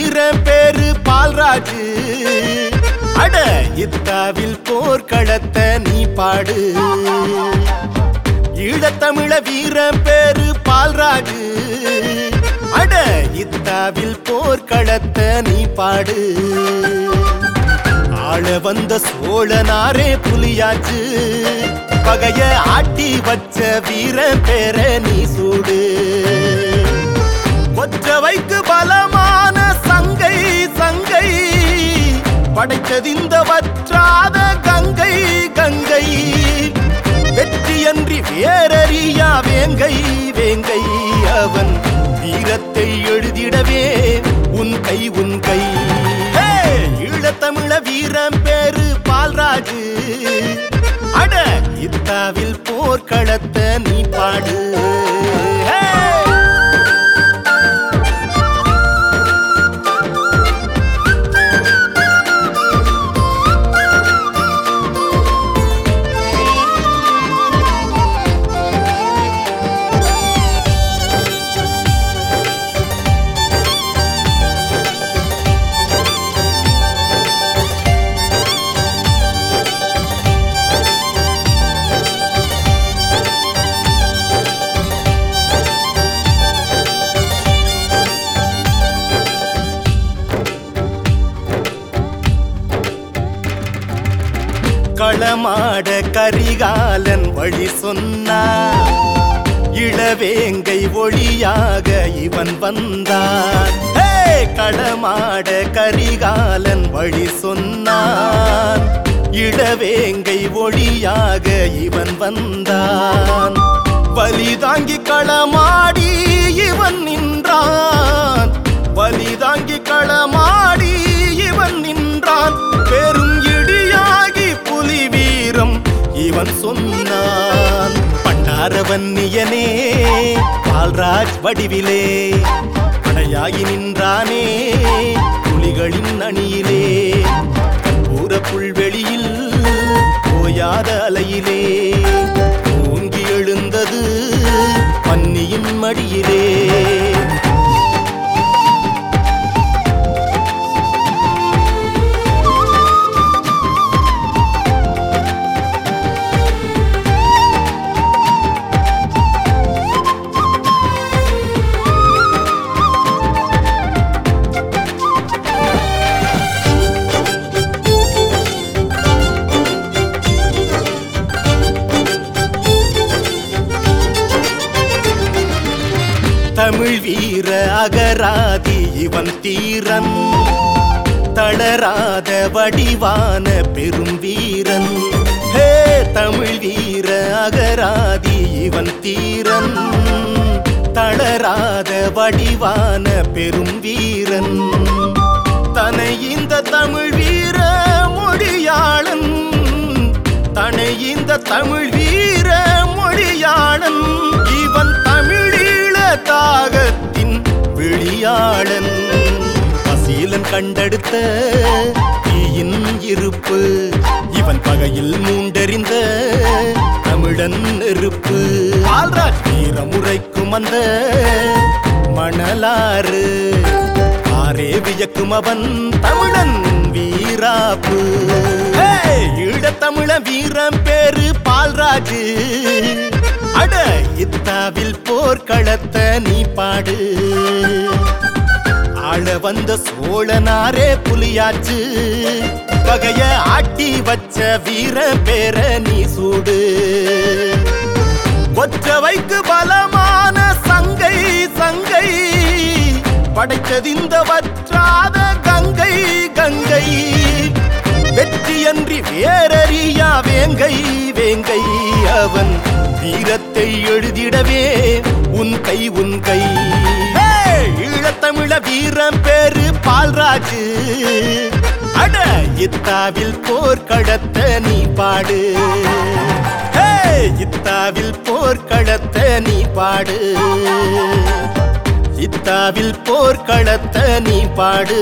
வீரன் பேரு பால்ராஜு. அட இத்தாவில் போர்க்களத்தை நீ பாடு. ஈழத்தமிழ வீரன் பேரு பால்ராஜு. அட இத்தாவில் போர்க்களத்தை நீ பாடு. ஆள வந்த சோழனாரே புலியாச்சு. பகைய ஆட்டி வச்ச வீர பேர நீ சூடு. கொற்றவைக்கு பலமான சங்கை சங்கை. படைத்ததிந்த வற்றாத கங்கை கங்கை. வெற்றியன்றி வேறறியா வேங்கை வேங்கை. அவன் வீரத்தை எழுதிடவே உன் கை உன் கை. ஈழத்தமிழ வீரம் பேரு பால்ராஜு. அட இத்தாவில் போர்க்களத்தை நீ பாடு. களமாட கரிகாலன் வழி சொன்னார் இளவேங்கை ஒளியாக இவன் வந்தான். ஹே! களமாட கரிகாலன் வழி சொன்னான். இளவேங்கை ஒளியாக இவன் வந்தான். வலி தாங்கி களமாடி இவன் நின்றான். வலி தாங்கி களமாடி இவன் நின்றான். அவன் சொன்னான் பண்டாரவன்னியனே பால்ராஜ் வடிவிலே படையாகி நின்றானே புலிகளின் அணியிலே பூர புல்வெளியில் ஓயாத அலையிலே ஓங்கி எழுந்தது பன்னியின் மடியிலே. தமிழ் வீர அகராதி இவன் தீரன். தளராத வடிவான பெரும் வீரன். ஹே தமிழ் வீர அகராதி இவன் தீரன். தளராத வடிவான பெரும் வீரன். தனை இந்த தமிழ் வீர மொழியாளன். தனை இந்த தமிழ் வீர கண்டெடுத்த தீயின் இருப்பு. இவன் பகையில் மூண்டெறிந்த தமிழன் நெருப்பு. வீரமுறைக்கும் அந்த மணலாறு. ஆரே வியக்கும் அவன் தமிழன் வீராப்பு! ஈழத்தமிழ வீரம் பேரு பால்ராஜு. அட இத்தாவில் போர்க்களத்தை நீ பாடு. ஆள வந்த சோழனாரே புலியாச்சு. பகைய ஆட்டி வச்ச வீர பேர நீ சூடு. கொற்றவைக்கு பலமான சங்கை சங்கை. படைத்ததிந்த வற்றாத கங்கை கங்கை. வெற்றியன்றி வேறறியா வேங்கை வேங்கை. அவன் வீரத்தை எழுதிடவே உன் கை உன் கை. வீரம் பேரு பால்ராஜு. அட இத்தாவில் போர் கடத்த நீ பாடு. இத்தாவில் போர் கடத்த நீ பாடு. இத்தாவில் போர் கடத்த நீ பாடு.